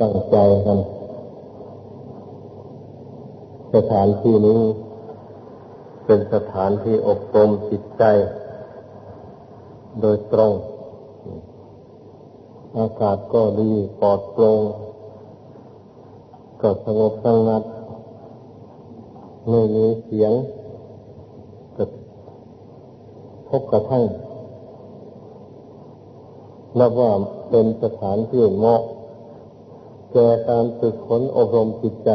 ตั้งใจกันสถานที่นี้ เป็นสถานที่อบรมจิตใจ โดยตรง อากาศก็ดีปลอดโปร่งก็สงบสงัดไม่มีเสียงกระทบกระทั่งนับว่าเป็นสถานที่เหมาะ แก่การฝึกฝนอบรมจิตใจ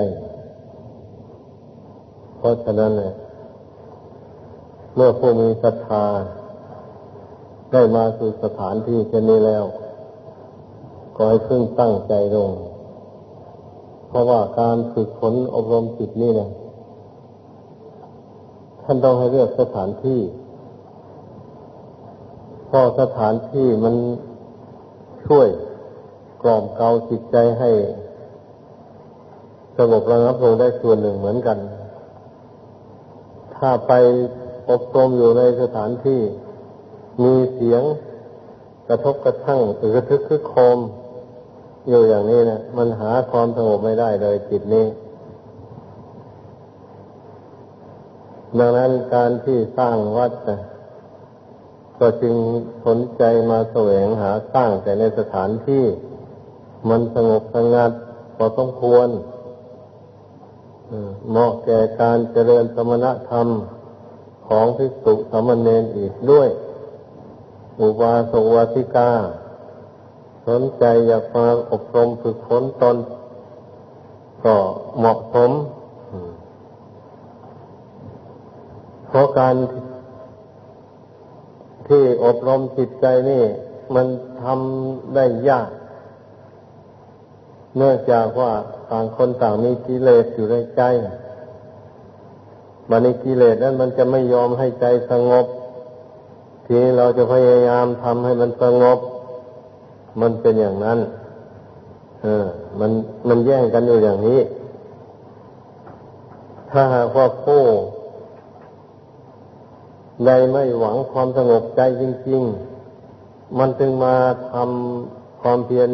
เพราะฉะนั้นเนี่ยเมื่อผู้มีศรัทธาได้มาสู่สถานที่เช่นนี้แล้วก็ให้พึ่งตั้งใจลง เพราะว่าการฝึกฝนอบรมจิตนี่เนี่ยท่านต้องให้เลือกสถานที่เพราะสถานที่มันช่วย กล่อมเกลาจิตใจให้สงบระงับลงได้ส่วนหนึ่งเหมือนกัน ถ้าไปอบรมอยู่ในสถานที่มีเสียงกระทบกระทั่งหรือกระทึกคือโคมอยู่อย่างนี้นะมันหาความสงบไม่ได้เลยจิตนี้ ดังนั้นการที่สร้างวัดนะก็จึงสนใจมาแสวงหาสร้างแต่ในสถานที่ มันสงบสงัดพอสมควรเหมาะแก่การเจริญสมณธรรมของภิกษุสามเณรอีกด้วย อุบาสกวาสิกา สนใจอยากมาอบรมฝึกฝนตน ก็เหมาะสมเพราะการที่อบรมจิตใจนี่ มันทำได้ยาก เนื่องจากว่าต่างคนต่างมีกิเลสอยู่ในใจมันในกิเลสนั้นมันจะไม่ยอมให้ใจสงบ ทีนี้เราจะพยายามทำให้มันสงบ มันเป็นอย่างนั้น เออ มันมันแย่งกันอยู่อย่างนี้ ถ้าหากว่าผู้ใดไม่หวังความสงบใจจริง ๆ มันจึงมาทำความเพียร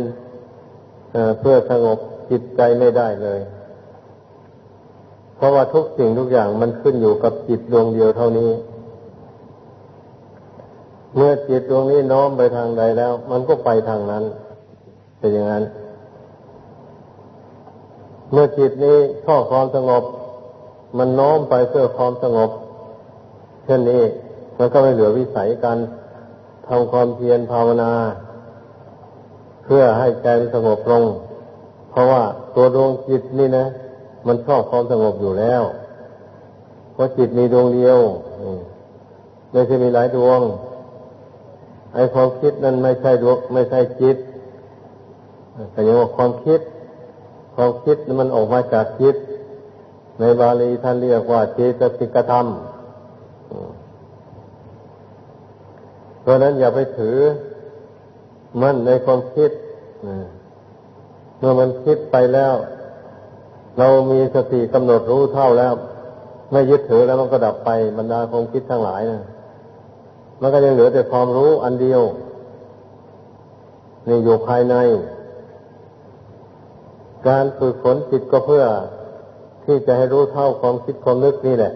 เพื่อสงบจิตใจไม่ได้เลย เพราะว่าทุกสิ่งทุกอย่างมันขึ้นอยู่กับจิตดวงเดียวเท่านี้ เมื่อจิตดวงนี้น้อมไปทางใดแล้ว มันก็ไปทางนั้น เป็นอย่างนั้น เมื่อจิตนี้ชอบความสงบ มันน้อมไปเพื่อความสงบ เช่นนี้มันก็ไม่เหลือวิสัยการทำความเพียรภาวนา เพื่อให้ใจสงบลง เพราะว่าตัวดวงจิตนี่นะ มันชอบความสงบอยู่แล้ว เพราะจิตมีดวงเดียวไม่ใช่มีหลายดวง ไอ้ความคิดนั้นไม่ใช่ดวงไม่ใช่จิตแต่ยังว่าความคิด ความคิดมันออกมาจากจิต ในบาลีท่านเรียกว่าเจตสิกธรรมเพราะนั้นอย่าไปถือ มั่นในความคิดเมื่อมันคิดไปแล้ว เรามีสติกำหนดรู้เท่าแล้ว ไม่ยึดถือแล้วมันก็ดับไปบรรดาความคิดทั้งหลายนะมันก็ยังเหลือแต่ความรู้อันเดียวนี่อยู่ภายใน การฝึกฝนจิตก็เพื่อที่จะให้รู้เท่าความคิดความนึกนี่แหละ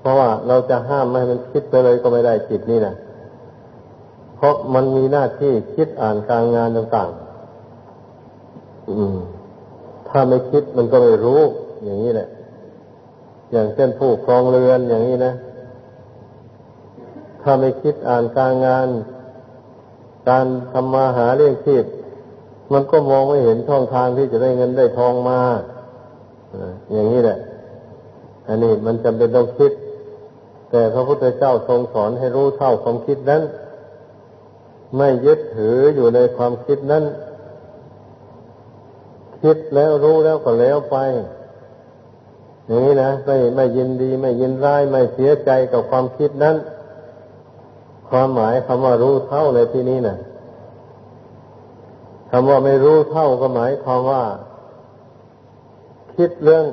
เพราะว่าเราจะห้ามไม่ให้มันคิดไปเลยก็ไม่ได้จิตนี่นะ เพราะมันมีหน้าที่คิดอ่านการงานต่างๆถ้าไม่คิดมันก็ไม่รู้ อย่างนี้แหละ อย่างเช่นผู้ครองเรือนอย่างนี้นะ ถ้าไม่คิดอ่านการงาน การทำมาหาเรื่องชีพมันก็มองไม่เห็นช่องทางที่จะได้เงินได้ทองมาอย่างนี้แหละ อันนี้มันจำเป็นต้องคิด แต่พระพุทธเจ้าทรงสอนให้รู้เท่าความคิดนั้น ไม่ยึดถืออยู่ในความคิดนั้น คิดแล้วรู้แล้วก็แล้วไปอย่างนี้นะไม่ไม่ยินดีไม่ยินร้ายไม่เสียใจกับความคิดนั้น ความหมายคำว่ารู้เท่าในที่นี้นะคำว่าไม่รู้เท่าก็หมายความว่า คิดเรื่อง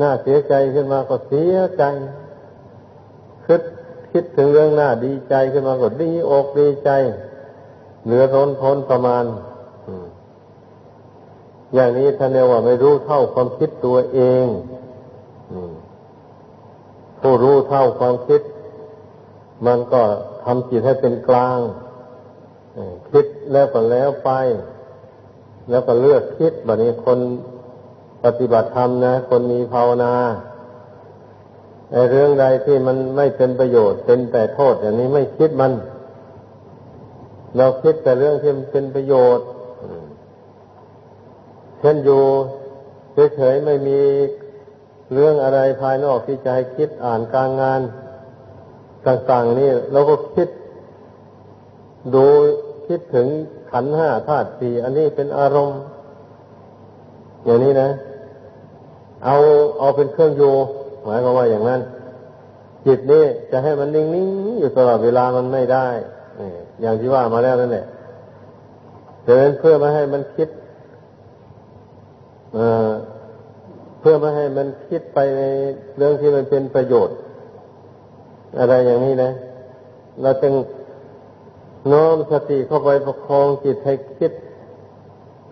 น่าเสียใจขึ้นมาก็เสียใจ คิดถึงเรื่องหน้าดีใจขึ้นมาก็ดีอกดีใจ เหลือทนทนประมาณอย่างนี้ท่านเรียกว่าไม่รู้เท่าความคิดตัวเองผู้รู้เท่าความคิด มันก็ทำจิตให้เป็นกลางคิดแล้วก็แล้วไป แล้วก็เลือกคิดแบบนี้คนปฏิบัติธรรมนะ คนมีภาวนา เรื่องใดที่มันไม่เป็นประโยชน์เป็นแต่โทษอย่างนี้ไม่คิดมัน เราคิดแต่เรื่องที่มันเป็นประโยชน์เช่นอยู่เฉยๆไม่มีเรื่องอะไรภายนอกที่จะให้คิดอ่านการงานต่างๆนี่เราก็คิด ดูคิดถึงขันห้าธาตุสี่อันนี้เป็นอารมณ์ อย่างนี้นะ เอาเอาเป็นเครื่องโย หมายความว่าอย่างนั้น จิตนี่จะให้มันนิ่งๆอยู่ตลอดเวลามันไม่ได้อย่างที่ว่ามาแล้วนั่นแหละดังนั้นเพื่อไม่ให้มันคิดเพื่อไม่ให้มันคิดไปในเรื่องที่มันเป็นประโยชน์ อะไรอย่างนี้นะ เราจึงน้อมสติเข้าไปประคองจิตให้คิด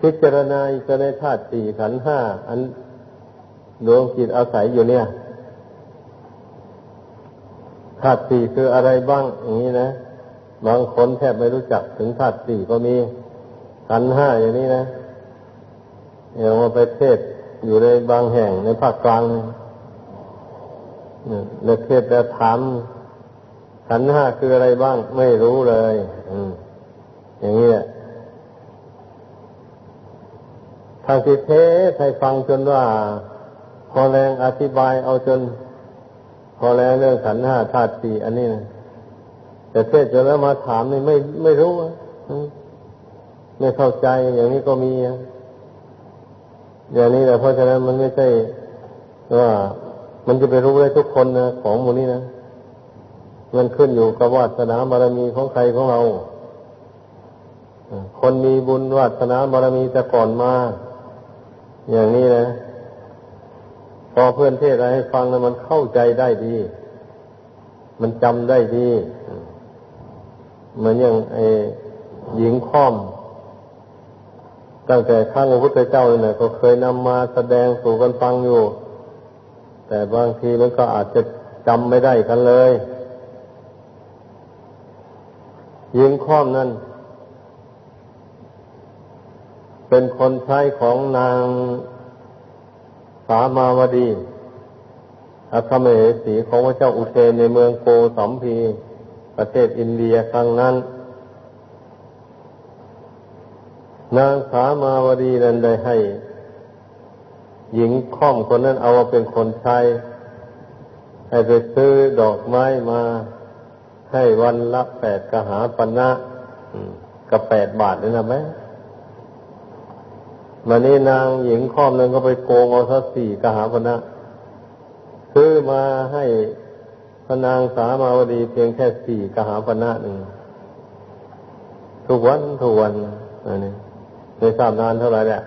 พิจารณาจะในธาตุสี่ขันห้าอันดวงจิตอาศัยอยู่เนี่ย ธาตุสี่คืออะไรบ้างอย่างนี้นะ บางคนแทบไม่รู้จักถึงธาตุสี่ก็มีขันห้าอย่างนี้นะอย่างว่าไปเทศอยู่ในบางแห่งในภาคกลางเนี่ยเทศแล้วถามขันห้าคืออะไรบ้าง ไม่รู้เลย อืม อย่างนี้แหละทางที่เทศให้ฟังจนว่า พอแรงอธิบายเอาจน พอแรงเรื่องขันห้าธาตุสี่อันนี้นะแต่เทศจนแล้วมาถามนี่ไม่ไม่รู้ไม่เข้าใจอย่างนี้ก็มีอย่างนี้แหละเพราะฉะนั้นมันไม่ใช่ว่ามันจะไปรู้ได้ทุกคนนะของมูนี้นะมันขึ้นอยู่กับวาสนาบารมีของใครของเราคนมีบุญวาสนาบารมีแต่ก่อนมา อย่างนี้นะ พอเพื่อนเทศอะไรให้ฟังแล้วมันเข้าใจได้ดี มันจำได้ดีเหมือนอย่างไอหญิงค่อม ตั้งแต่ข้างพระพุทธเจ้าเนี่ยก็เคยนำมาแสดงสู่กันฟังอยู่ แต่บางทีมันก็อาจจะจำไม่ได้กันเลย หญิงค้อมนั้นเป็นคนใช้ของนาง สามาวดีอาคเมเหสีของพระเจ้าอุเทนในเมืองโกสัมพี ประเทศอินเดียครั้งนั้น นางสามาวดีนั้นได้ให้ หญิงค่อมคนนั้นเอามาเป็นคนใช้ให้ไปซื้อดอกไม้มา ให้วันละแปดกหาปณะกับแปดบาทนี่นะไหม วันนี้นางหญิงค้อมนึงก็ไปโกงเอาสักสี่กหาปณะซื้อมาให้พนางสามาวดีเพียงแค่สี่กหาปณะหนึ่งทุกวันทุกวันอันนี้ในทราบนานเท่าไหร่แหละ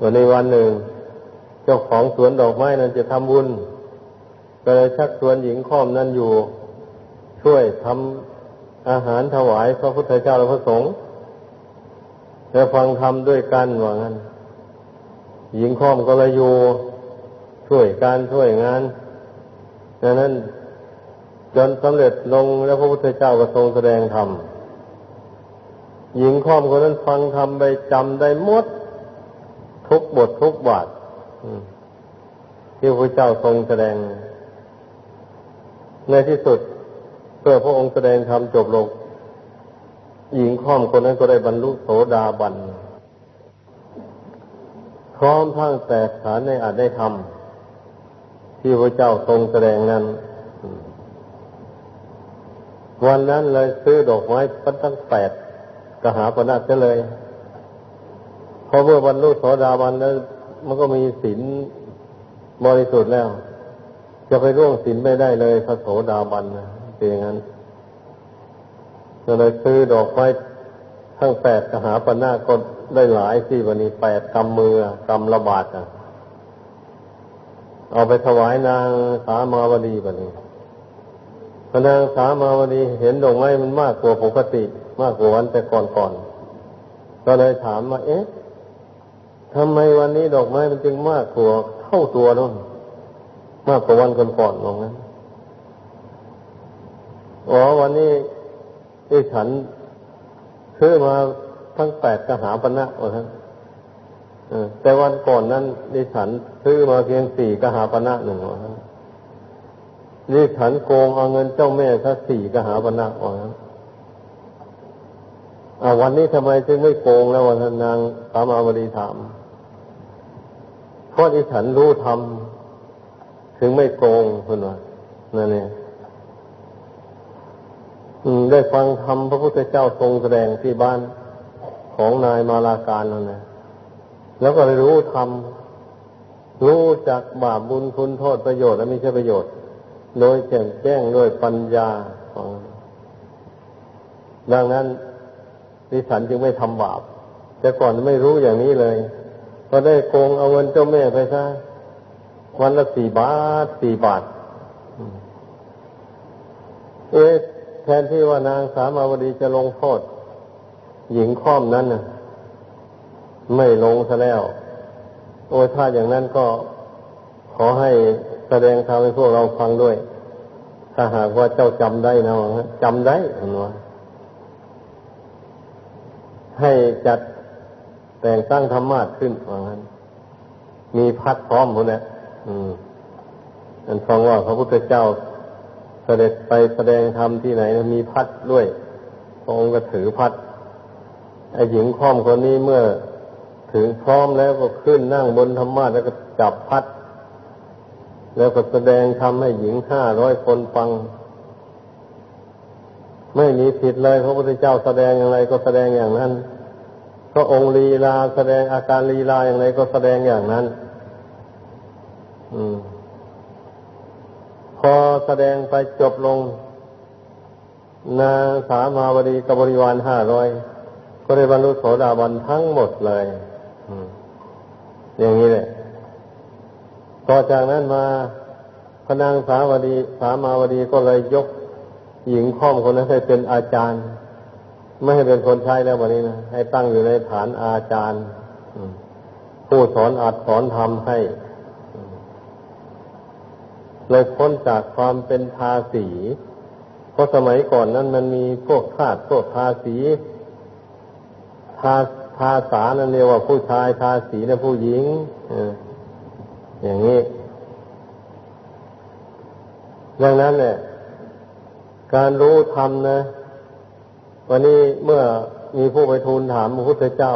วันในวันหนึ่ง เจ้าของสวนดอกไม้นั้นจะทำบุญก็เลยชักชวนหญิงค้อมนั้นอยู่ ช่วยทำอาหารถวายพระพุทธเจ้าและพระสงฆ์ และฟังธรรมด้วยกันว่างั้น หญิงค้อมก็ลยอยู่ช่วยการช่วยงานดังนั้น จนสำเร็จลงแล้วพระพุทธเจ้าก็ทรงแสดงธรรมหญิงค้อมคนนั้นฟังธรรมไปจำได้หมด ทุกบททุกบาทที่พระเจ้าทรงแสดง ในที่สุดเพื่อพระองค์แสดงธรรมจบลง หญิงข้อมคนนั้นก็ได้บรรลุโสดาบัน พร้อมทั้งแตกฐานในอาจได้ทำที่พระเจ้าทรงแสดงนั้น วันนั้นเลยซื้อดอกไม้พันตั้งแปดกหาปณะเเลย พอเมื่อบรรลุโสดาบันแล้ว มันก็มีศีลบริสุทธิ์แล้ว จะไปร่วงศีลไม่ได้เลยพระโสดาบันนะเป็นอย่างนั้น ก็เลยซื้อดอกไม้ทั้งแปดกหาปณะก็ได้หลายที่วันนี้แปดกำมือกำระบาดอะ เอาไปถวายนางสามาวดีบันนี้พนางสามาวดีเห็นดอกไม้มันมากกว่าปกติ มากกว่าวันแต่ก่อนๆก็เลยถามว่าเอ๊ะทำไมวันนี้ดอกไม้มันจึงมากกว่าเท่าตัวนู่นมากกว่าวันก่อนๆตรงนั้นอ๋อวันนี้ ที่ฉันซื้อมาทั้งแปดกหาปณะว่าท่านแต่วันก่อนนั้นดิฉันซื้อมาเพียงสี่กหาปณะหนึ่งว่าท่านดิฉันโกงเอาเงินเจ้าแม่ถ้าสี่กหาปณะว่าท่าวันนี้ทำไมจึงไม่โกงแล้ววันนางสามาวดีถามเพราะดิฉันรู้ทำถึงไม่โกงคุณว่านั่นเอง ได้ฟังธรรมพระพุทธเจ้าทรงแสดงที่บ้านของนายมาลาการนั่นนะแล้วก็รู้ธรรมรู้จักบาปบุญคุณโทษประโยชน์และไม่ใช่ประโยชน์ โดยแจ่มแจ้งด้วยปัญญาของดังนั้นดิฉันจึงไม่ทำบาป แต่ก่อนไม่รู้อย่างนี้เลยก็ได้โกงเอาเงินเจ้าแม่ไปซะวันละสี่บาทสี่บาท เอ๊ะ ทนที่ว่านางสามาวดีจะลงโทษหญิงค้อมนั้นน่ะ ไม่ลงซะแล้ว โอ้ถ้าอย่างนั้นก็ขอให้แสดงธรรมให้พวกเราฟังด้วย ถ้าหากว่าเจ้าจำได้นะจำได้เห็นว่าให้จัดแต่งตั้งธรรมาสขึ้นว่างั้น มีพัดพร้อมหมดเนี่ยอืมอันฟังว่าพระพุทธเจ้า สด็จไปแสดงธรรมที่ไหนมีพัดด้วยพระองค์ก็ถือพัดไอ้หญิงค้อมคนนี้เมื่อถึงพร้อมแล้วก็ขึ้นนั่งบนธรรมาสแล้วก็จับพัด แล้วก็แสดงทำให้หญิงห้าร้อยคนฟัง ไม่มีผิดเลยพระพุทธเจ้าแสดงอย่างไรก็แสดงอย่างนั้นพระองค์ลีลาแสดงอาการลีลาอย่างไรก็แสดงอย่างนั้น อืม พอแสดงไปจบลง นางสามาวดีกับบริวารห้าร้อยก็ได้บรรลุโสดาบันทั้งหมดเลยอย่างนี้แหละต่อจากนั้นมาพนางสาวดีสามาวดีก็เลยยกหญิงข้อมคนนั้นให้เป็นอาจารย์ ไม่ให้เป็นคนใช้แล้ววันนี้นะให้ตั้งอยู่ในฐานอาจารย์ผู้สอนอัดสอนทำให้ เลยพ้นจากความเป็นทาสี เพราะสมัยก่อนนั้นมันมีพวกทาสพวกทาสี ทาทาสานั่นเรียกว่าผู้ชายทาสีและผู้หญิงอย่างนี้ ดังนั้นเนี่ยการรู้ธรรมนะ วันนี้เมื่อมีผู้ไปทูลถามพระพุทธเจ้า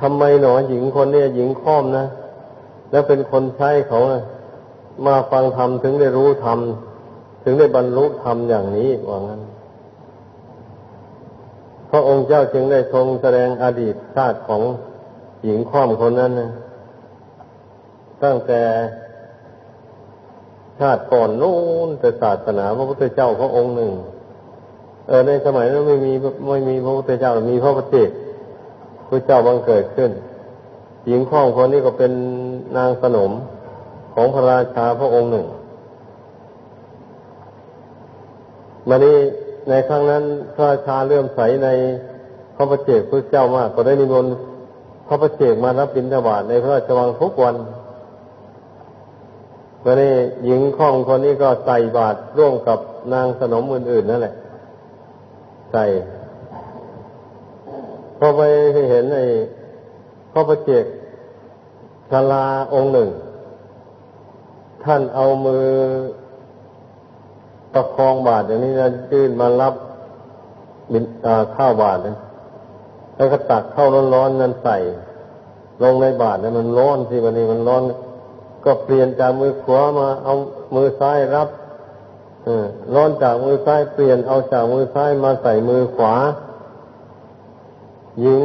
ทำไมหนอหญิงคนนี้หญิงค้อมนะ แล้วเป็นคนใช้เขานะ มาฟังธรรมถึงได้รู้ธรรมถึงได้บรรลุธรรมอย่างนี้ว่างั้น พระองค์เจ้าจึงได้ทรงแสดงอดีตชาติของหญิงข้อมคนนั้นนะตั้งแต่ชาติก่อนนู้นแต่ศาสนาพระพุทธเจ้าพระองค์หนึ่ง เออในสมัยนั้นไม่มีไม่มีพระพุทธเจ้ามีพระปฏิจพระเจ้าบังเกิดขึ้น หญิงข้องคนนี้ก็เป็นนางสนม ของพระราชาพระองค์หนึ่งมานี้ในครั้งนั้นพระราชาเลื่อมใสในพระประเจกพระเจ้ามาก ก็ได้นิมนต์พระประเจกมารับบิณฑบาตในพระราชวังทุกวันมานี้หญิงข้องคนนี้ก็ใส่บาตรร่วมกับนางสนมอื่นๆนั่นแหละ ใส่พอไปเห็นไอ้พระประเจกชลาองค์หนึ่ง ท่านเอามือประคองบาทอย่างนี้นะยื่นมารับบินข้าวบาทนะแล้วก็ตักข้าวร้อนๆนั้นใส่ ลงในบาทนะมันร้อนสิวันนี้มันร้อน ก็เปลี่ยนจากมือขวามาเอามือซ้ายรับร้อนจากมือซ้ายเปลี่ยนเอาจากมือซ้ายมาใส่มือขวา หญิง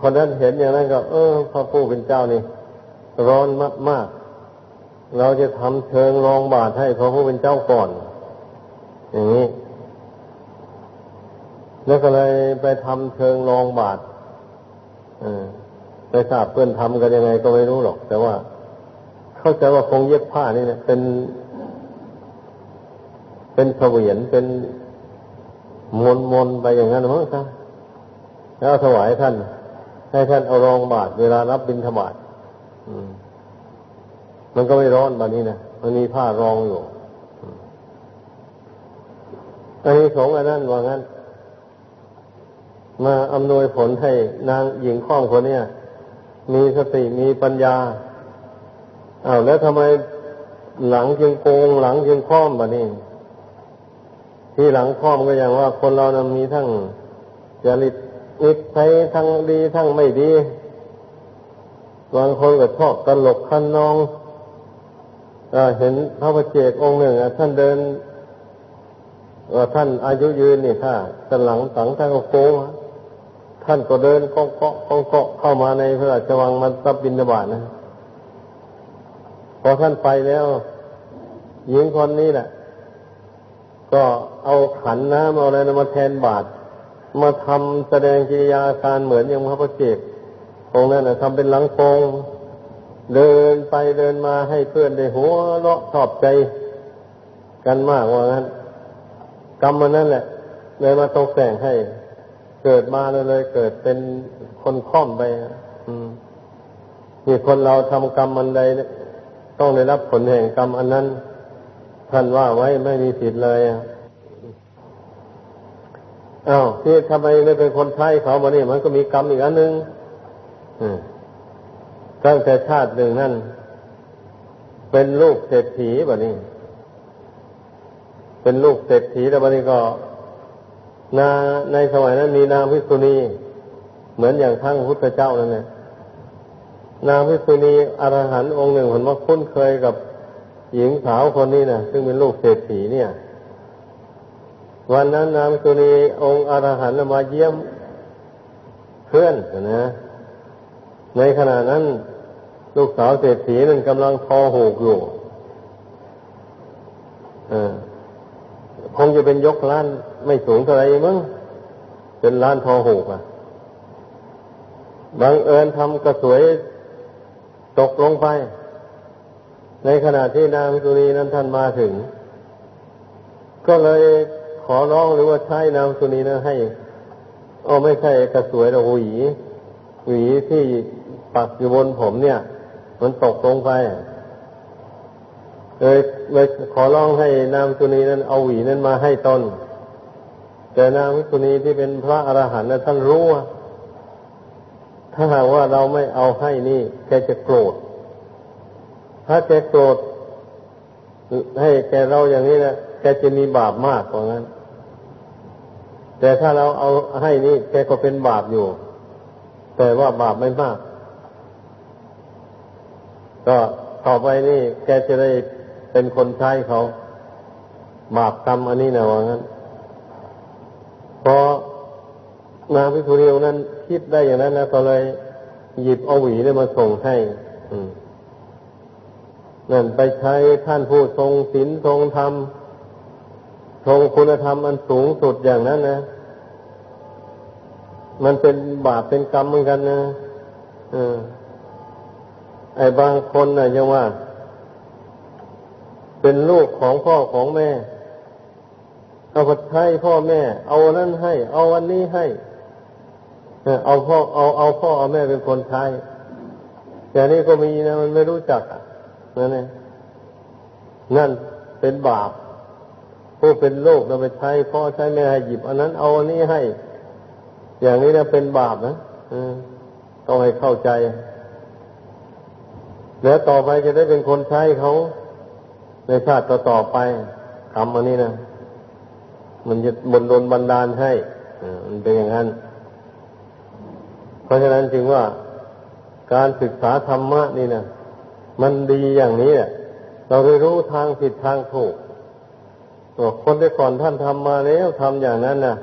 คนนั้นเห็นอย่างนั้นก็ เออพระผู้เป็นเจ้านี่ ร้อนมาก เราจะทำเชิงรองบาทให้พระผู้เป็นเจ้าก่อน อย่างนี้ แล้วก็เลยไปทำเชิงรองบาทไปทราบเพื่อนทำกันยังไงก็ไม่รู้หรอก แต่ว่า เข้าใจว่าคงเย็บผ้านี่เนี่ยเป็น เป็นเสวียนเป็นมนมนไปอย่างนั้นมั้งครับแล้วถวายท่าน ให้ท่านเอารองบาทเวลารับบิณฑบาตมั มันก็ไม่ร้อนแบบนี้นะมันมีผ้ารองอยู่อันนี้สงอันนั้นว่างั้น มาอำนวยผลให้นางหญิงข้องคนเนี้ยมีสติมีปัญญาอ้าวแล้วทำไมหลังจึงโกงหลังจึงค้อมแบบนี้ ที่หลังค้อมก็อย่างว่า คนเรานะมีทั้งจริตอิทใช้ทั้งดีทั้งไม่ดีบางคนก็ชอบตลกคันนอง อเห็นพระประเจกองค์หนึ่งท่านเดินว่าท่านอายุยืนนี่ถ้าท่านหลังสังท่านก็โกงท่านก็เดินก้องเกาะก้องเกาะเข้ามาในพระราชวังมันตับบินบาตนะพอท่านไปแล้วหญิงคนนี้แหละก็เอาขันน้ำเอาอะไรมาแทนบาตรมาทำแสดงกิริยาการเหมือนอย่างพระพุทธเจ้าองนั้นนะทำเป็นหลังโปง เดินไปเดินมาให้เพื่อนได้หัวเราะชอบใจกันมากว่างั้น กรรมมันนั่นแหละ เลยมาตกแต่งให้ เกิดมาเลยเลย เกิดเป็นคนค่อมไปอืมนี่คนเราทำกรรมมันใดต้องได้รับผลแห่งกรรมอันนั้น ท่านว่าไว้ไม่มีผิดเลยอ้าวที่ทำไมไม่เป็นคนใช้เขาบานี่มันก็มีกรรมอีกอันหนึ่งอืม ตั้งแต่ชาติหนึ่งนั่น เป็นลูกเศรษฐีแบบนี้ เป็นลูกเศรษฐีแล้วบัดนี้ก็นาในสมัยนั้นมีนางพิษุณี เหมือนอย่างทั้งพุทธเจ้านั่นแหละนางพิษุณีอรหันต์องค์หนึ่งผลว่าคุ้นเคยกับหญิงสาวคนนี้นะซึ่งเป็นลูกเศรษฐีเนี่ย วันนั้นนางพิษุณีองค์อรหันต์มาเยี่ยมเพื่อนนะในขณะนั้น ลูกสาวเศรษฐีนั้นกำลังทอหูกอยู่คงจะเป็นยกล้านไม่สูงเท่าไรมั้งเป็นล้านทอหูกอะบางเอิญทำกระสวยตกลงไป ในขณะที่นางสุรีนั้นท่านมาถึง ก็เลยขอร้องหรือว่าใช้นางสุรีนั้นให้โอ้ไม่ใช่กระสวยหรอกหวีหวีที่ปักอยู่บนผมเนี่ย มันตกลงไปเลยเลยขอร้องให้นางสุนีนั้นเอาหวีนั้นมาให้ตนแต่นางวิสุนีที่เป็นพระอรหันต์นั้นท่านรู้ว่าถ้าหากว่าเราไม่เอาให้นี่แกจะโกรธ ถ้าแกโกรธให้แกเราอย่างนี้นะแกจะมีบาปมากกว่านั้น แต่ถ้าเราเอาให้นี่แกก็เป็นบาปอยู่ แต่ว่าบาปไม่มาก ก็ต่อไปนี่แกจะได้เป็นคนใช้เขา บาปกรรมอันนี้นะว่างั้นพอนางพิสุรีนั้น คิดได้อย่างนั้นแล้วก็เลยหยิบเอาหวีเนี่มาส่งให้นั่นไปใช้ท่านผู้ทรงศีลทรงธรรม ทรงคุณธรรมอันสูงสุดอย่างนั้นนะ มันเป็นบาปเป็นกรรมเหมือนกันนะอ ไอ้บางคนนะ่ะยังว่า เป็นลูกของพ่อของแม่ เอาผัดไทยพ่อแม่ เอานั้นให้ เอาวันนี้ให้เอาพ่อเอาเอาพ่อเอาแม่เป็นคนใช้อย่างนี้ก็มีนะมันไม่รู้จักนั่นเองนั่นเป็นบาปผู้เป็นโลกเราไปใช้พ่อใช้แม่ให้หยิบ อันนั้นเอาอันนี้ให้ อย่างนี้นะเป็นบาปนะต้องให้เข้าใจ แล้วต่อไปจะได้เป็นคนใช้เขาในชาติต่อๆไปคำอันนี้นะมันจะบนดนบันดาลให้มันเป็นอย่างนั้น เพราะฉะนั้นจึงว่าการศึกษาธรรมะนี่นะมันดีอย่างนี้เราได้รู้ทางผิดทางถูกตัวคนที่ก่อนท่านทำมาแล้วทำอย่างนั้นนะ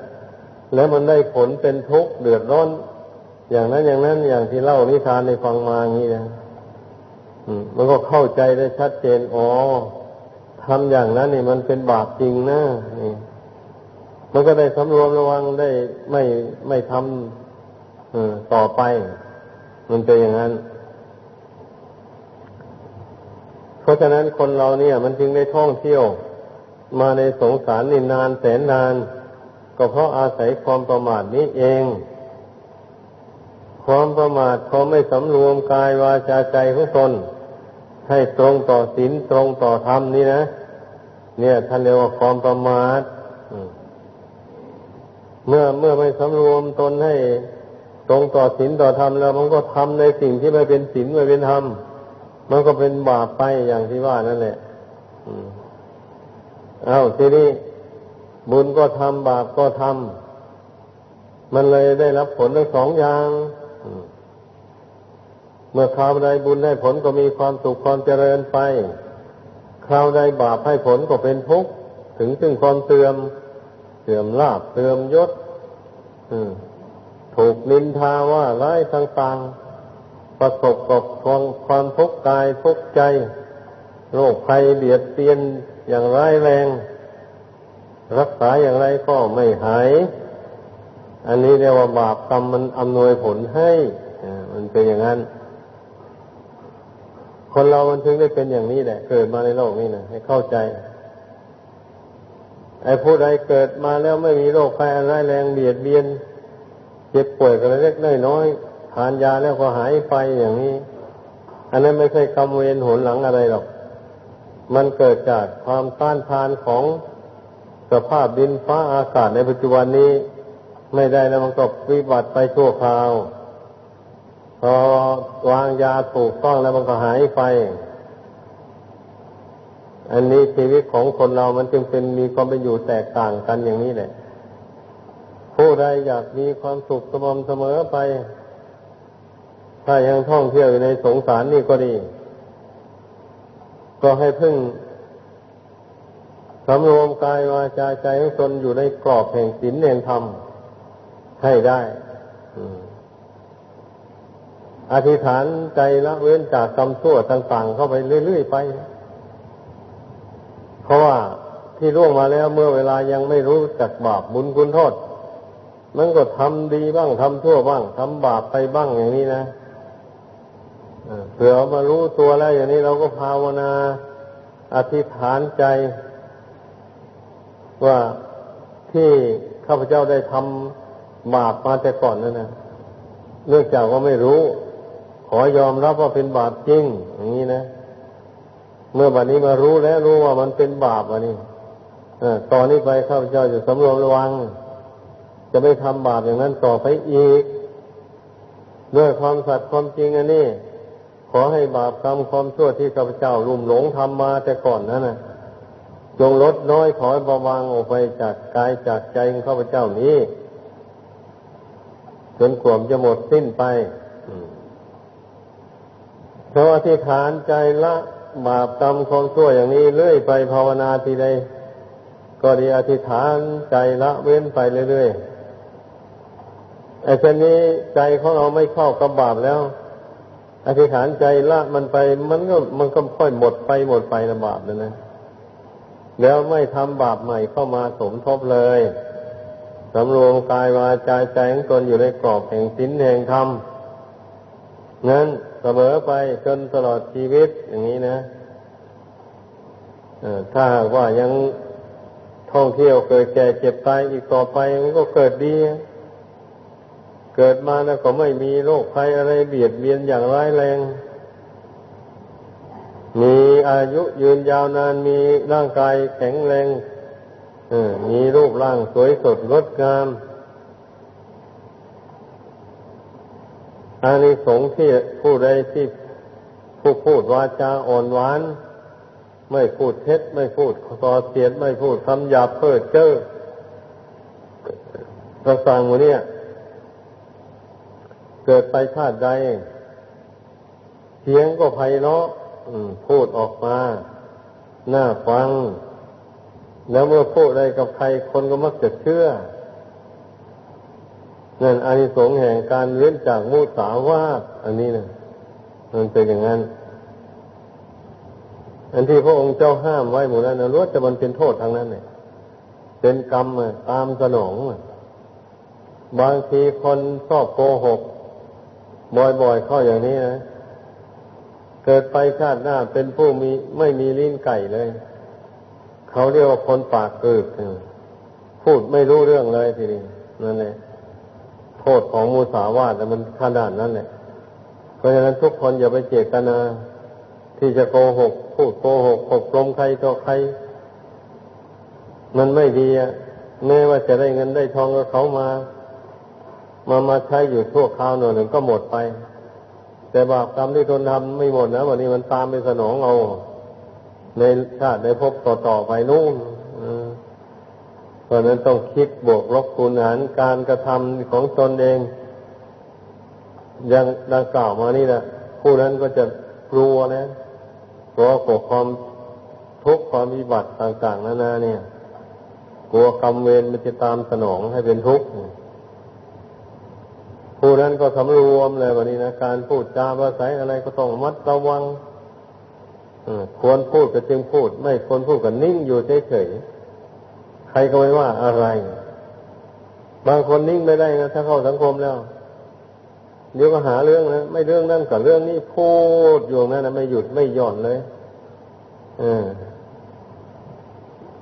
แล้วมันได้ผลเป็นทุกข์เดือดร้อน อย่างนั้นอย่างนั้นอย่างที่เล่านิทานในฟังมาอย่างนี้นะ มันก็เข้าใจได้ชัดเจนอ๋อทำอย่างนั้นนี่มันเป็นบาปจริงนะนี่ มันก็ได้สำรวมระวังได้ไม่ไม่ทำต่อไป มันเป็นอย่างนั้น เพราะฉะนั้นคนเราเนี่ย มันจึงได้ท่องเที่ยว มาในสงสารนี่นานแสนนาน ก็เพราะอาศัยความประมาทนี้เอง ความประมาทความไม่สำรวมกายวาจาใจของตน ให้ตรงต่อศีลตรงต่อธรรมนี่นะ เนี่ยท่านเรียกว่าความประมาทเมื่อเมื่อไม่สำรวมตนให้ตรงต่อศีลต่อธรรมแล้ว มันก็ทำในสิ่งที่ไม่เป็นศีลไม่เป็นธรรมมันก็เป็นบาปไปอย่างที่ว่านั่นแหละเอาทีนี้บุญก็ทำบาปก็ทำมันเลยได้รับผลทั้งสองอย่าง เมื่อคราวใดบุญได้ผลก็มีความสุขความเจริญไป คราวใดบาปให้ผลก็เป็นทุกข์ถึงซึ่งความเสื่อม เสื่อมลาบเสื่อมยศถูกนินทาว่าร้ายต่างๆประสบกับความความทุกข์กายทุกข์ใจโรคภัยเบียดเบียนอย่างร้ายแรง รักษาอย่างไรก็ไม่หาย อันนี้เรียกว่าบาปกรรมมันอำนวยผลให้มันเป็นอย่างนั้น คนเรามันถึงได้เป็นอย่างนี้แหละ เกิดมาในโลกนี้นะให้เข้าใจ ไอ้ผู้ใดเกิดมาแล้วไม่มีโรคภัยอะไรแรงเบียดเบียน เจ็บป่วยกันเล็กน้อยทานยาแล้วก็หายไปอย่างนี้ อันนั้นไม่ใช่กรรมเวรหนหลังอะไรหรอก มันเกิดจากความต้านทานของสภาพดินฟ้าอากาศในปัจจุบันนี้ ไม่ได้แล้วมันก็วิบัติไปชั่วคราว พอวางยาถูกต้องแล้วมันก็หายไป อันนี้ชีวิตของคนเรามันจึงเป็นมีความเป็นอยู่แตกต่างกันอย่างนี้แหละ ผู้ใดอยากมีความสุขสม่ำเสมอไป ถ้ายังท่องเที่ยวอยู่ในสงสารนี่ก็ดี ก็ให้พึ่งสำรวมกายวาจาใจของตนอยู่ในกรอบแห่งศีลแห่งธรรมให้ได้ อ อธิษฐานใจละเว้นจากกรรมชั่วต่าง ๆ เข้าไปเรื่อยๆไป เพราะว่าที่ร่วงมาแล้วเมื่อเวลายังไม่รู้จักบาปบุญคุณโทษ มันก็ทำดีบ้างทำชั่วบ้างทำบาปไปบ้างอย่างนี้นะเผื่อมารู้ตัวแล้วอย่างนี้เราก็ภาวนา อธิษฐานใจ ว่าที่ข้าพเจ้าได้ทำบาปมาแต่ก่อนนั่นนะเนื่องจากว่าไม่รู้ ขอยอมรับว่าเป็นบาปจริงอย่างนี้นะ เมื่อบัดนี้มารู้แล้วรู้ว่ามันเป็นบาปวันนี้ตอนนี้ไปข้าพเจ้าจะสำรวมระวัง จะไม่ทำบาปอย่างนั้นต่อไปอีก ด้วยความสัตย์ความจริงอันนี้ขอให้บาปกรรมความชั่วที่ข้าพเจ้าลุ่มหลงทำมาแต่ก่อนนั้นนะจงลดน้อยถอยเบาบางออกไปจากกายจากใจของข้าพเจ้านี้จนกลมจะหมดสิ้นไป อธิษฐานใจละบาปกรรมความชั่วอย่างนี้เรื่อยไปภาวนาทีใดก็ดีอธิษฐานใจละเว้นไปเรื่อยๆไอ้เช่นนี้ใจของเราไม่เข้ากับบาปแล้ว อธิษฐานใจละมันไป มันก็มันก็ค่อยหมดไปหมดไปนะบาปแล้วนะแล้วไม่ทำบาปใหม่เข้ามาสมทบเลยสำรวมกายวาจาใจของตนอยู่ในกรอบแห่งศีลแห่งธรรมนั้น เสมอไปจนตลอดชีวิตอย่างนี้นะถ้าว่ายังท่องเที่ยวเกิดแก่เจ็บตายอีกต่อไปมันก็เกิดดี เกิดมาแล้วก็ไม่มีโรคภัยอะไรเบียดเบียนอย่างร้ายแรง มีอายุยืนยาวนานมีร่างกายแข็งแรงมีรูปร่างสวยสดงดงาม อานิสงส์ที่ผู้ใดที่ผู้พูดวาจาอ่อนหวาน ไม่พูดเท็จ ไม่พูดส่อเสียด ไม่พูดคำหยาบเพ้อเจ้อประสังวันนี้เกิดไปชาติใด เสียงก็ไพเราะพูดออกมา น่าฟัง แล้วเมื่อพูดอะไรกับใครคนก็มักจะเชื่อ นั่นอานิสงส์แห่งการเว้นจากมูสาวาทอันนี้นะมันเป็นอย่างนั้น อันที่พระองค์เจ้าห้ามไว้หมดแล้วนะรู้จะมันเป็นโทษทางนั้นเนี่ยเป็นกรรมตามสนองบางทีคนชอบโกหก บ่อยๆข้าอย่างนี้นะเกิดไปชาติหน้าเป็นผู้มีไม่มีลิ้นไก่เลย เขาเรียกว่าคนปากเกิดพูดไม่รู้เรื่องเลยทีนี้นั่นแหละ โทษของมูสาวาทมันขนาดนั้นแหละ เพราะฉะนั้นทุกคนอย่าไปเจตนา ที่จะโกหก พูดโกหกอบรมใครต่อใคร มันไม่ดีอะแม้ว่าจะได้เงินได้ทองกับเขามา มามาใช้อยู่ทั่วคราวหน่อยหนึ่งก็หมดไป แต่บาปกรรมที่ตนทำไม่หมดนะวันนี้มันตามไปสนองเอา ในชาติในภพต่อๆไปนู่น เพราะนั้นต้องคิดบวกลบคูณหารการกระทำของตนเอง อย่างดังกล่าวมานี่นะผู้นั้นก็จะกลัวนะกลัวกับความทุกข์ความวิบัติต่างๆนานาเนี่ย กลัวกรรมเวรมันจะตามสนองให้เป็นทุกข์ผู้นั้นก็สำรวมเลยวันนี้นะการพูดจาภาษาอะไรก็ต้องมัดระวังควรพูดก็จึงพูด ไม่ควรพูดก็นิ่งอยู่เฉยๆ ใครก็ไม่ว่าอะไร บางคนนิ่งไม่ได้นะถ้าเข้าสังคมแล้ว เดี๋ยวก็หาเรื่องนะไม่เรื่องนั่นกับเรื่องนี้พูดอยู่นั่นนะไม่หยุดไม่หย่อนเลยเออ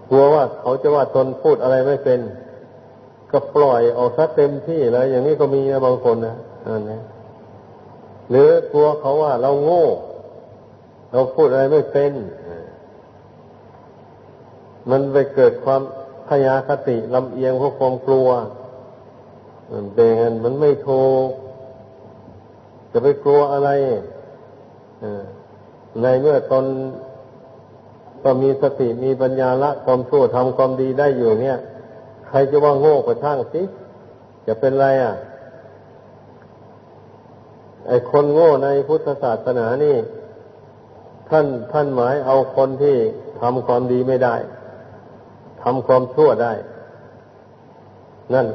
กลัวว่าเขาจะว่าตนพูดอะไรไม่เป็น ก็ปล่อยออกซะเต็มที่เลยอย่างนี้ก็มีนะบางคนนะอันนี้หรือกลัวเขาว่าเราโง่ เราพูดอะไรไม่เป็น มันไปเกิดความ พยาคติลำเอียงเพราะความกลัวมันเป็นมันไม่ถูกจะไปกลัวอะไรในเมื่อตนก็มีสติมีปัญญาละความชั่วทำความดีได้อยู่เนี่ย ใครจะว่าโง่ก็ช่างสิจะเป็นไรอะ ไอคนโง่ในพุทธศาสนานี่ ท่านท่านหมายเอาคนที่ทำความดีไม่ได้ ทำความชั่วได้ นั่น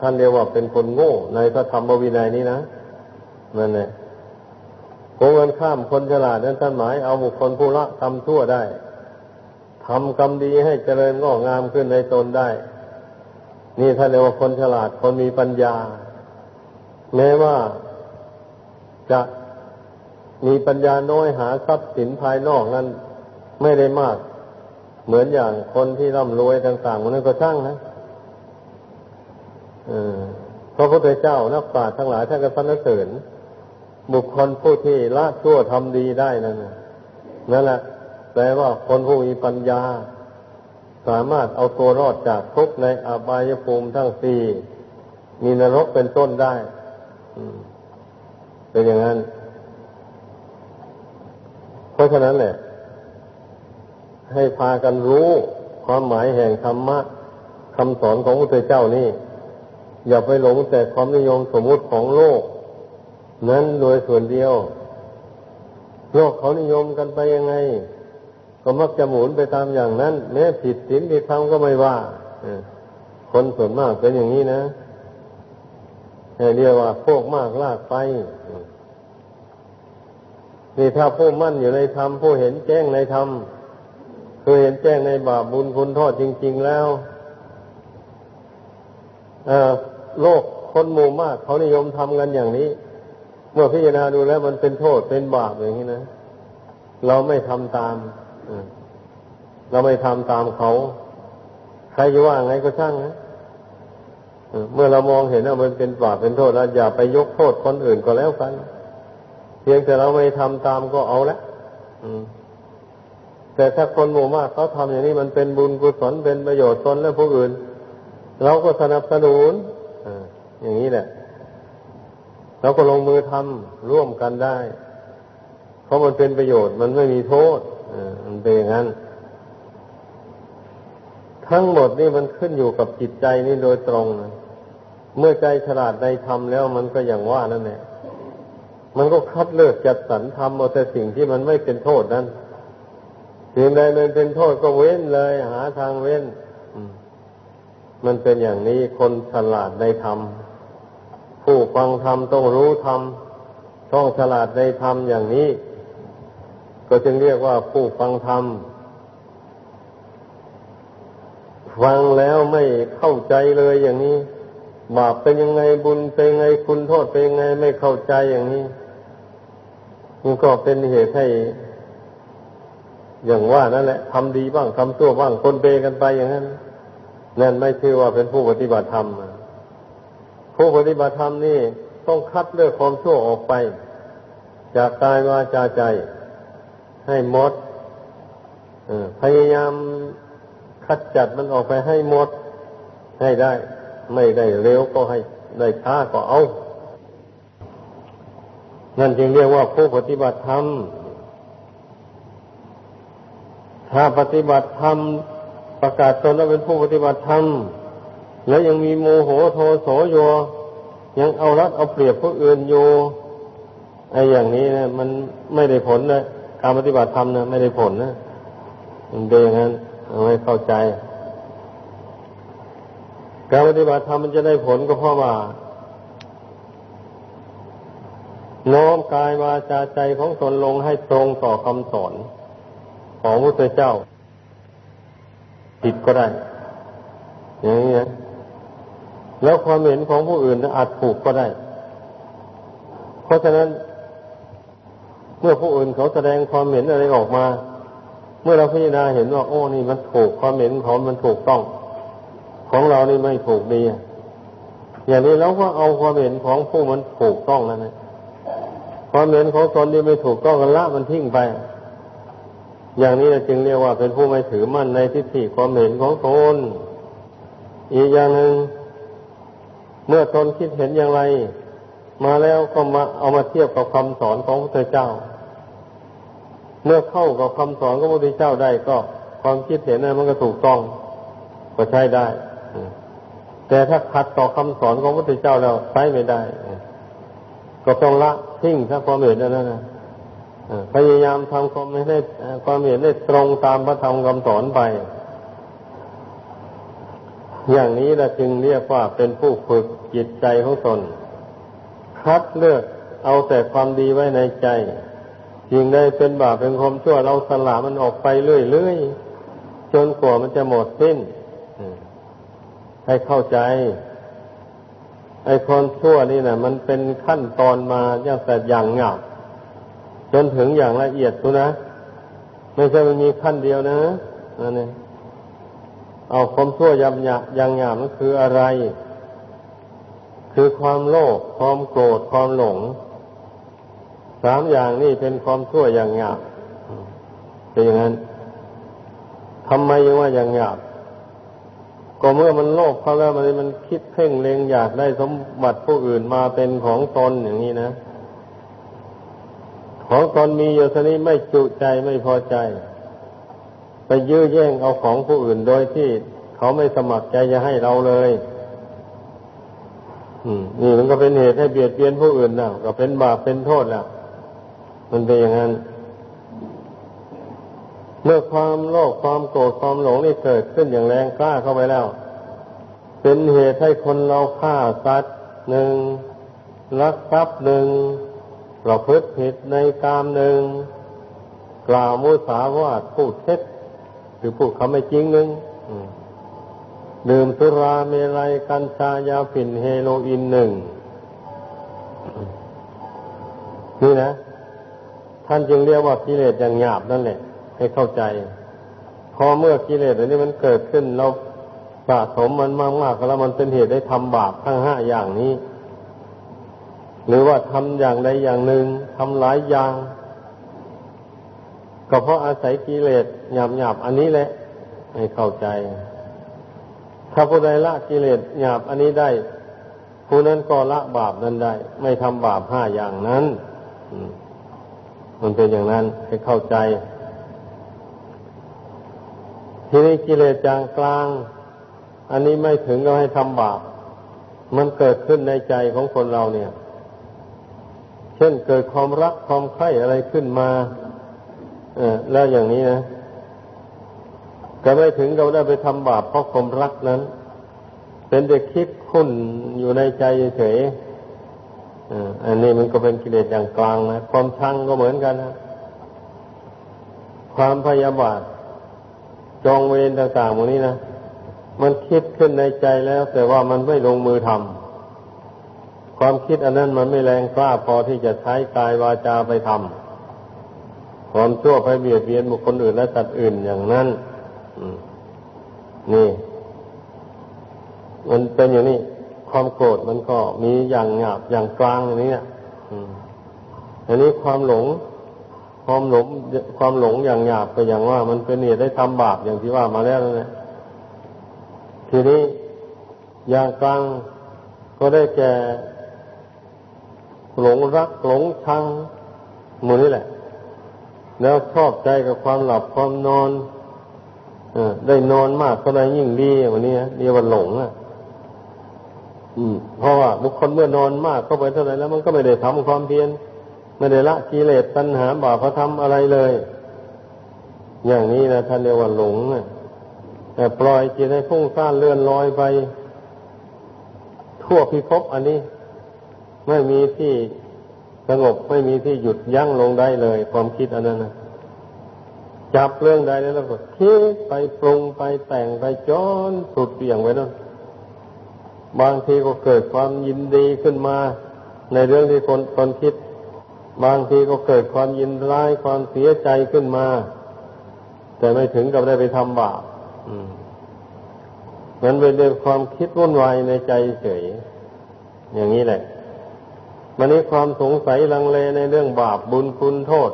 ท่านเรียกว่าเป็นคนโง่ในพระธรรมวินัยนี้นะนั่นแหละโกงกันข้ามคนฉลาดนั้นท่านหมายเอาบุคคลผู้ละทำชั่วได้ทำกรรมดีให้เจริญงอกงามขึ้นในตนได้ นี่ท่านเรียกว่าคนฉลาดคนมีปัญญา แม้ว่าจะมีปัญญาน้อยหาทรัพย์สินภายนอกนั้น ไม่ได้มาก เหมือนอย่างคนที่ร่ำรวยต่างๆมันก็ช่างนะพระพุทธเจ้านักปราชญ์ทั้งหลายท่านก็สรรเสริญบุคคลผู้ที่ละชั่วทำดีได้นั่นนั่นแหละแปลว่าคนผู้มีปัญญา สามารถเอาตัวรอดจากทุกข์ในอบายภูมิทั้งสี่มีนรกเป็นต้นได้เป็นอย่างนั้น เพราะฉะนั้นแหละ ให้พากันรู้ ความหมายแห่งธรรมะคำสอนของพระพุทธเจ้านี่ อย่าไปหลงแต่ความนิยมสมมุติของโลก นั้นโดยส่วนเดียว โลกเขานิยมกันไปยังไง ก็มักจะหมุนไปตามอย่างนั้น แม้ผิดศีลผิดธรรมก็ไม่ว่าคนส่วนมากเป็นอย่างนี้นะเรียกว่าพวกมากลากไปนี่ถ้าผู้มั่นอยู่ในธรรมผู้เห็นแจ้งในธรรม คือเห็นแจ้งในบาปบุญคุณโทษจริง ๆแล้วโลกคนหมู่มาก เขานิยมทำกันอย่างนี้ เมื่อพิจารณาดูแล้วมันเป็นโทษเป็นบาปอย่างนี้นะเราไม่ทำตามเราไม่ทำตามเขา ใครจะว่าไงก็ช่างนะเมื่อเรามองเห็นว่ามันเป็นบาปเป็นโทษแล้วอย่าไปยกโทษคนอื่นก็แล้วกัน เพียงแต่เราไม่ทำตามก็เอาละ แต่ถ้าคนหมู่มากเขาทำอย่างนี้มันเป็นบุญกุศลเป็นประโยชน์ตนและผู้อื่น เราก็สนับสนุนอย่างนี้แหละเราก็ลงมือทำร่วมกันได้ เพราะมันเป็นประโยชน์มันไม่มีโทษมันเป็นอย่างนั้น ทั้งหมดนี่มันขึ้นอยู่กับจิตใจนี่โดยตรงนะเมื่อใจฉลาดในธรรมแล้วมันก็อย่างว่านั่นแหละมันก็คัดเลือกจัดสรรทำเอาแต่สิ่งที่มันไม่เป็นโทษนั้น สิ่งใดมันเป็นโทษก็เว้นเลย หาทางเว้นมันเป็นอย่างนี้คนฉลาดในธรรม ผู้ฟังธรรมต้องรู้ธรรมต้องฉลาดในธรรมอย่างนี้ ก็จึงเรียกว่าผู้ฟังธรรมฟังแล้วไม่เข้าใจเลยอย่างนี้ บาปเป็นยังไงบุญเป็นยังไงคุณโทษเป็นยังไงไม่เข้าใจอย่างนี้มันก็เป็นเหตุให้ อย่างว่านั่นแหละทำดีบ้างทำชั่วบ้างคนเปกันไปอย่างนั้นนั่นไม่ชื่อว่าเป็นผู้ปฏิบัติธรรมผู้ปฏิบัติธรรมนี่ต้องคัดเลือกความชั่วออกไป จากกายวาจาใจ ให้หมดพยายามคัดจัดมันออกไปให้หมดให้ได้ ไม่ได้เร็วก็ให้ได้ช้าก็เอานั่นจึงเรียกว่าผู้ปฏิบัติธรรม ถ้าปฏิบัติธรรมประกาศตนว่าเป็นผู้ปฏิบัติธรรมแล้วยังมีโมโหโทโสโยยังเอารัดเอาเปรียบผู้อื่นอยู่ไอ้อย่างนี้นะมันไม่ได้ผลนะการปฏิบัติธรรมนะไม่ได้ผลนะมันเป็นอย่างนั้นเอาให้เข้าใจ การปฏิบัติธรรมมันจะได้ผลก็เพราะว่าน้อมกายวาจาใจของตนลงให้ตรงต่อคำสอน ของพระพุทธเจ้า ผิดก็ได้ อย่างนี้นะแล้วความเห็นของผู้อื่นอาจถูกก็ได้ เพราะฉะนั้น เมื่อผู้อื่นเขาแสดงความเห็นอะไรออกมา เมื่อเราพิจารณาเห็นว่าโอ้นี่มันถูกความเห็นของมันถูกต้อง ของเรานี่ไม่ถูกดีอย่างนี้เราก็เอาความเห็นของผู้มันถูกต้องนั่นนะความเห็นของตนที่ไม่ถูกต้องกันละมันทิ้งไป อย่างนี้จึงเรียกว่าเป็นผู้ไม่ถือมั่นในทิฏฐิความเห็นของตนอีกอย่างหนึ่งเมื่อตนคิดเห็นอย่างไร มาแล้วก็มาเอามาเทียบกับคำสอนของพระพุทธเจ้า เมื่อเข้ากับคำสอนของพระพุทธเจ้าได้ก็ความคิดเห็นนั้นมันก็ถูกต้องก็ใช้ได้ แต่ถ้าขัดต่อคำสอนของพระพุทธเจ้าแล้วใช้ไม่ได้ ก็ต้องละทิ้งถ้าความเห็นนั้นนะ พยายามทำความเห็นให้ความเห็นได้ตรงตามพระธรรมคำสอนไป อย่างนี้เราจึงเรียกว่าเป็นผู้ฝึกจิตใจของตน คัดเลือกเอาแต่ความดีไว้ในใจยิ่งได้เป็นบาปเป็นความชั่วเราสละมันออกไปเรื่อยๆจนกว่ามันจะหมดสิ้นให้เข้าใจ ไอ้ความชั่วนี่นะมันเป็นขั้นตอนมาตั้งแต่อย่างหยาบ จนถึงอย่างละเอียดตัวนะ ไม่ใช่มันมีขั้นเดียวนะนั่นเองเอาความชั่วยำหยาบยังหยาบนั่นคืออะไร คือความโลภความโกรธความหลงสามอย่างนี่เป็นความชั่วอย่างหยาบเป็นอย่างนั้นทำไมยังว่าอย่างหยาบก็เมื่อมันโลภเขาแล้วมันมันคิดเพ่งเล็งอยากได้สมบัติผู้อื่นมาเป็นของตนอย่างนี้นะ ของตนมีอยู่เท่านี้ไม่จุใจไม่พอใจ ไปยื้อแย่งเอาของผู้อื่นโดยที่เขาไม่สมัครใจจะให้เราเลยนี่มันก็เป็นเหตุให้เบียดเบียนผู้อื่นนะก็เป็นบาปเป็นโทษแล้วมันเป็นอย่างนั้น เมื่อความโลภความโกรธความหลงนี่เกิดขึ้นอย่างแรงกล้าเข้าไปแล้ว เป็นเหตุให้คนเราฆ่าสัตว์หนึ่งลักทรัพย์หนึ่ง ประพฤติผิดในกามหนึ่ง กล่าวมุสาวาทพูดเท็จคือพูดคำไม่จริงหนึ่งดื่มสุราเมลัยกัญชายาฝิ่นเฮโรอีนหนึ่งนี่นะ ท่านจึงเรียกว่ากิเลสอย่างหยาบนั่นแหละ ให้เข้าใจ พอเมื่อกิเลสอันนี้มันเกิดขึ้นเราสะสมมันมากๆแล้วมันเป็นเหตุได้ทำบาปทั้งห้าอย่างนี้ หรือว่าทำอย่างใดอย่างหนึ่งทำหลายอย่าง ก็เพราะอาศัยกิเลสหยาบหยาบอันนี้แหละให้เข้าใจ ถ้าผู้ใดละกิเลสหยาบอันนี้ได้ ผู้นั้นก็ละบาปนั้นได้ ไม่ทำบาปห้าอย่างนั้นมันเป็นอย่างนั้นให้เข้าใจ ทีนี้กิเลสจางกลาง อันนี้ไม่ถึงก็ให้ทำบาป มันเกิดขึ้นในใจของคนเราเนี่ย ช่นเกิดความรักความใคร่อะไรขึ้นมาแล้วอย่างนี้นะก็ไม่ถึงเราได้ไปทำบาปเพราะความรักนั้น เป็นแต่คิดคุ้นอยู่ในใจเฉยอันนี้มันก็เป็นกิเลสอย่างกลางนะความชังก็เหมือนกันนะความพยาบาท จองเวรต่างๆพวกนี้นะมันคิดขึ้นในใจแล้ว แต่ว่ามันไม่ลงมือทำ ความคิดอันนั้นมันไม่แรงกล้าพอที่จะใช้กายวาจาไปทำความชั่วไปเบียดเบียนบุคคลอื่นและสัตว์อื่นอย่างนั้นนี่ มันเป็นอย่างนี้ ความโกรธมันก็มีอย่างหยาบอย่างกลางอย่างนี้อันนี้ความหลง ความหลง ความหลงอย่างหยาบก็อย่างว่า มันเป็นเหตุได้ทำบาปอย่างที่ว่ามาแล้วนั่นแหละทีนี้อย่างกลางก็ได้แก่ หลงรักหลงชังมูนี่แหละ แล้วชอบใจกับความหลับความนอนอได้นอนมากเท่าไรยิ่งดีวันนี้เรียกว่าหลงอะเพราะว่าบุคคลเมื่อนอนมากเข้าไปเท่าไรแล้ว มันก็ไม่ได้ทำความเพียรไม่ได้ละกิเลสตัณหาบาปพระธรรมอะไรเลย อย่างนี้นะท่านเรียกว่าหลงนะแต่ปล่อยจิตให้พุ่งซ่านเลื่อนลอยไป ทั่วพิภพอันนี้ ไม่มีที่สงบไม่มีที่หยุดยั้งลงได้เลย ความคิดอันนั้นนะจับเรื่องใดแล้วก็คิดไปปรุงไปแต่งไปจนสุดเปี่ยงไปนั่นบางทีก็เกิดความยินดีขึ้นมา ในเรื่องที่คนคนคิด บางทีก็เกิดความยินร้ายความเสียใจขึ้นมา แต่ไม่ถึงกับได้ไปทำบาปมันเป็นเรื่องความคิดวุ่นวายในใจเฉย อย่างนี้แหละ มันนี้ความสงสัยลังเลในเรื่องบาปบุญคุณโทษ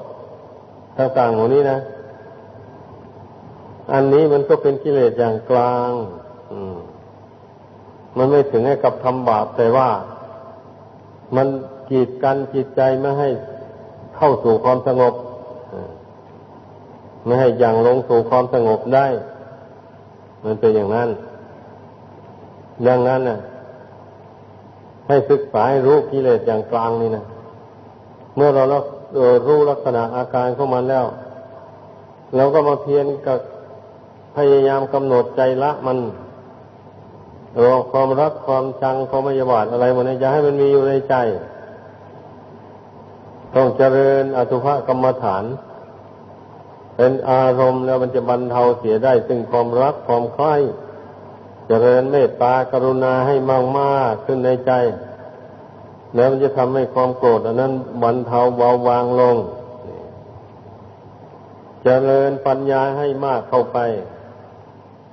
ต่างๆเหล่านี้นะ อันนี้มันก็เป็นกิเลสอย่างกลาง อืม มันไม่ถึงให้กับทำบาปแต่ว่ามันกีดกันจิตใจไม่ให้เข้าสู่ความสงบไม่ให้ยังลงสู่ความสงบได้ มันเป็นอย่างนั้น ดังนั้นน่ะ ให้ศึกษารู้กิเลสอย่างกลางนี่นะเมื่อเรารู้ลักษณะอาการของมันแล้ว เราก็มาเพียรกับพยายามกำหนดใจละมันรอความรักความชังความมยาบาทอะไรมันจะให้มันมีอยู่ในใจ ต้องเจริญอสุภกรรมฐาน เป็นอารมณ์แล้วมันจะบรรเทาเสียได้ซึ่งความรักความใคร่ เจริญเมตตากรุณาให้มากมากขึ้นในใจ แล้วมันจะทำให้ความโกรธอันนั้นบรรเทาเบาบางลง เจริญปัญญาให้มากเข้าไป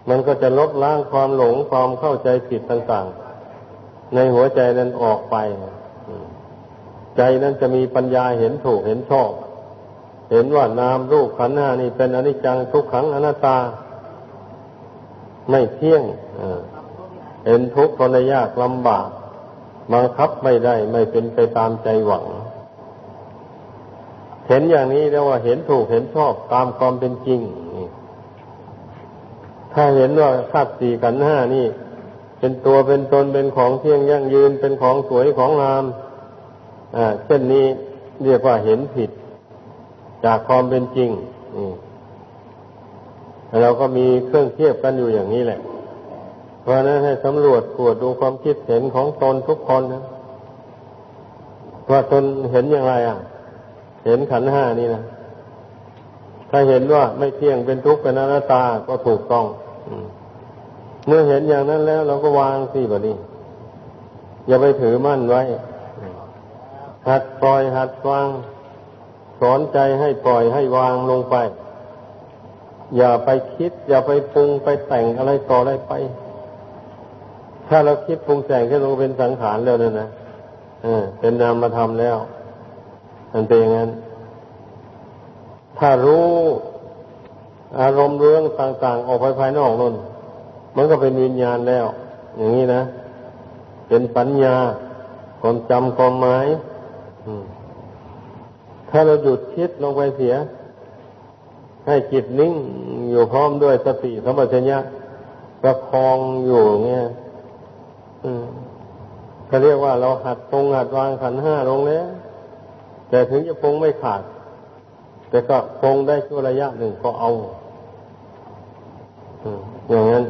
มันก็จะลบล้างความหลงความเข้าใจผิดต่างๆ ในหัวใจนั้นออกไป ใจนั้นจะมีปัญญาเห็นถูกเห็นชอบ เห็นว่านามรูปขันธ์หานี่เป็นอนิจจังทุกขังอนัตตา ไม่เที่ยง เห็นทุกข์ทนยากลำบากบังคับไม่ได้ไม่เป็นไปตามใจหวัง เห็นอย่างนี้แล้วว่าเห็นถูกเห็นชอบตามความเป็นจริง ถ้าเห็นว่าธาตุสี่ขันห้านี่ เป็นตัวเป็นตนเป็นของเที่ยงยั่งยืนเป็นของสวยของงามอ่าเช่นนี้เรียกว่าเห็นผิด จากความเป็นจริงเราก็มีเครื่องเทียบกันอยู่อย่างนี้แหละ เพราะนั้นให้สำรวจตรวจดูความคิดเห็นของตนทุกคนนะว่าตนเห็นอย่างไรอะ เห็นขันห้านี่นะถ้าเห็นว่าไม่เที่ยงเป็นทุกข์เป็นอนัตตาก็ถูกต้องเมื่อเห็นอย่างนั้นแล้ว เราก็วางสิแบบนี้ อย่าไปถือมั่นไว้ หัดปล่อยหัดวาง สอนใจให้ปล่อยให้วางลงไป อย่าไปคิด อย่าไปปรุงไปแต่งอะไรต่ออะไรไป ถ้าเราคิดปรุงแต่งแค่ลงเป็นสังขารแล้วเนี่ยนะเป็นนามธรรมแล้ว มันเป็นอย่างนั้น ถ้ารู้อารมณ์เรื่องต่าง ๆ ออกไปภายนอกนั่นมันก็เป็นวิญญาณแล้ว อย่างนี้นะ เป็นปัญญา ความจำความหมายถ้าเราหยุดคิดลงไปเสีย ให้จิตนิ่งอยู่พร้อมด้วยสติสมัชัญญะประคองอยู่เงี้ย เขาเรียกว่าเราหัดตรงหัดวางขันห้าลงแล้วแต่ถึงจะปรงไม่ขาด แต่ก็ปรงได้ชั่วระยะหนึ่งก็เอาอย่างนั้น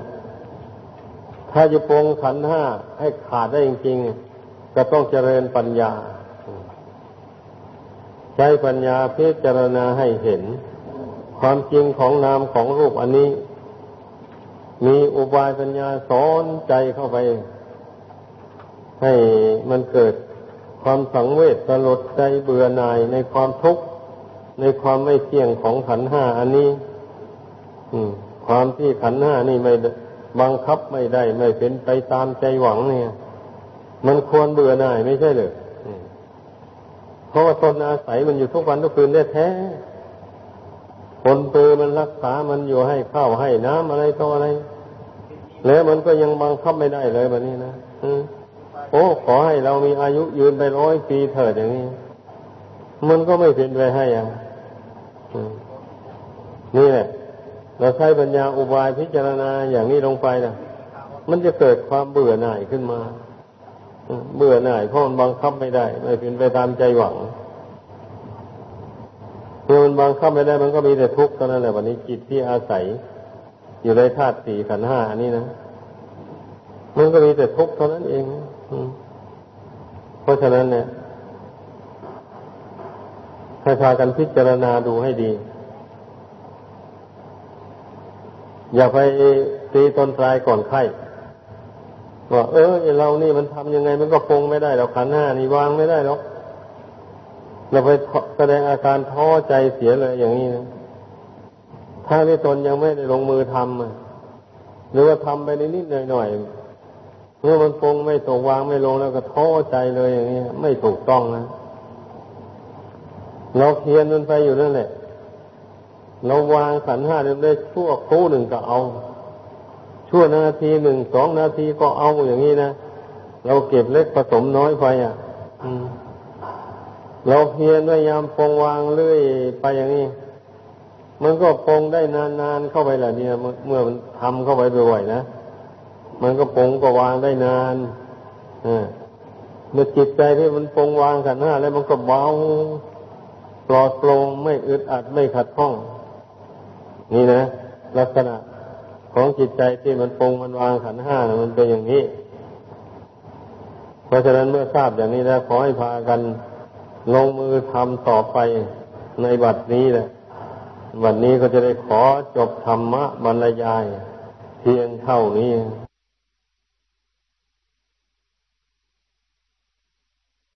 ถ้าจะปรงขันห้าให้ขาดได้จริงๆ ก็ต้องเจริญปัญญา ใช้ปัญญาพิจารณาให้เห็น ความจริงของนามของรูปอันนี้ มีอุบายปัญญาสอนใจเข้าไป ให้มันเกิดความสังเวชสลดใจเบื่อหน่ายในความทุกข์ในความไม่เที่ยงของขันห้าอันนี้ความที่ขันห้านี่ไม่บังคับไม่ได้ ไม่เป็นไปตามใจหวังเนี่ย มันควรเบื่อหน่ายไม่ใช่หรือเพราะว่าตนอาศัยมันอยู่ทุกวันทุกคืนได้แท้คนปือมันรักษามันอยู่ให้ข้าวให้น้ำอะไรต่ออะไร แล้วมันก็ยังบังคับไม่ได้เลยแบบนี้นะ โอ้ขอให้เรามีอายุยืนไปร้อยปีเถิดอย่างนี้ มันก็ไม่เป็นไปให้อะนี่แหละเราใช้ปัญญาอุบายพิจารณาอย่างนี้ลงไปนะมันจะเกิดความเบื่อหน่ายขึ้นมา เบื่อหน่ายเพราะมันบังคับไม่ได้ ไม่เป็นไปตามใจหวังเมื่อมันบังคับไม่ได้มันก็มีแต่ทุกข์เท่านั้นแหละวันนี้จิตที่อาศัย อยู่ในธาตุสี่ขันห้าอันนี้นะมันก็มีแต่ทุกข์เท่านั้นเอง เพราะฉะนั้นเนี่ยให้พากันพิจารณาดูให้ดี อย่าไปตีตนตายก่อนไข้ว่าเออเรานี่มันทำยังไงมันก็ปงไม่ได้เราขันห้านี่วางไม่ได้หรอกเราไปแสดงอาการท้อใจเสียเลยอย่างนี้นะถ้าที่ตนยังไม่ได้ลงมือทำหรือว่าทำไปนิดๆหน่อยๆ เมื่อมันปรงไม่ตกวางไม่ลงแล้วก็ท้อใจเลยอย่างนี้ไม่ถูกต้องนะเราเพียนมันไปอยู่นั่นแหละ เราวางขันห้าได้ชั่วครู่หนึ่งก็เอา ชั่วนาทีหนึ่งสองนาทีก็เอาอย่างนี้นะเราเก็บเล็กผสมน้อยไปอะเราเพียรพยายามปองวางเรื่อยไปอย่างนี้ มันก็ปองได้นานๆเข้าไปแหละเนี่ย เมื่อมันทำเข้าไปบ่อยๆนะ มันก็ปงก็วางได้นานเมื่อจิตใจที่มันปงวางขันห้าแล้วมันก็เบาปลอดโปร่งไม่อึดอัดไม่ขัดข้อง นี่นะลักษณะของจิตใจที่มันปงมันวางขันห้านะมันเป็นอย่างนี้ เพราะฉะนั้นเมื่อทราบอย่างนี้แล้วขอให้พากันลงมือทำต่อไปในบัดนี้แหละวันนี้ก็จะได้ขอจบธรรมะบรรยาย เพียงเท่านี้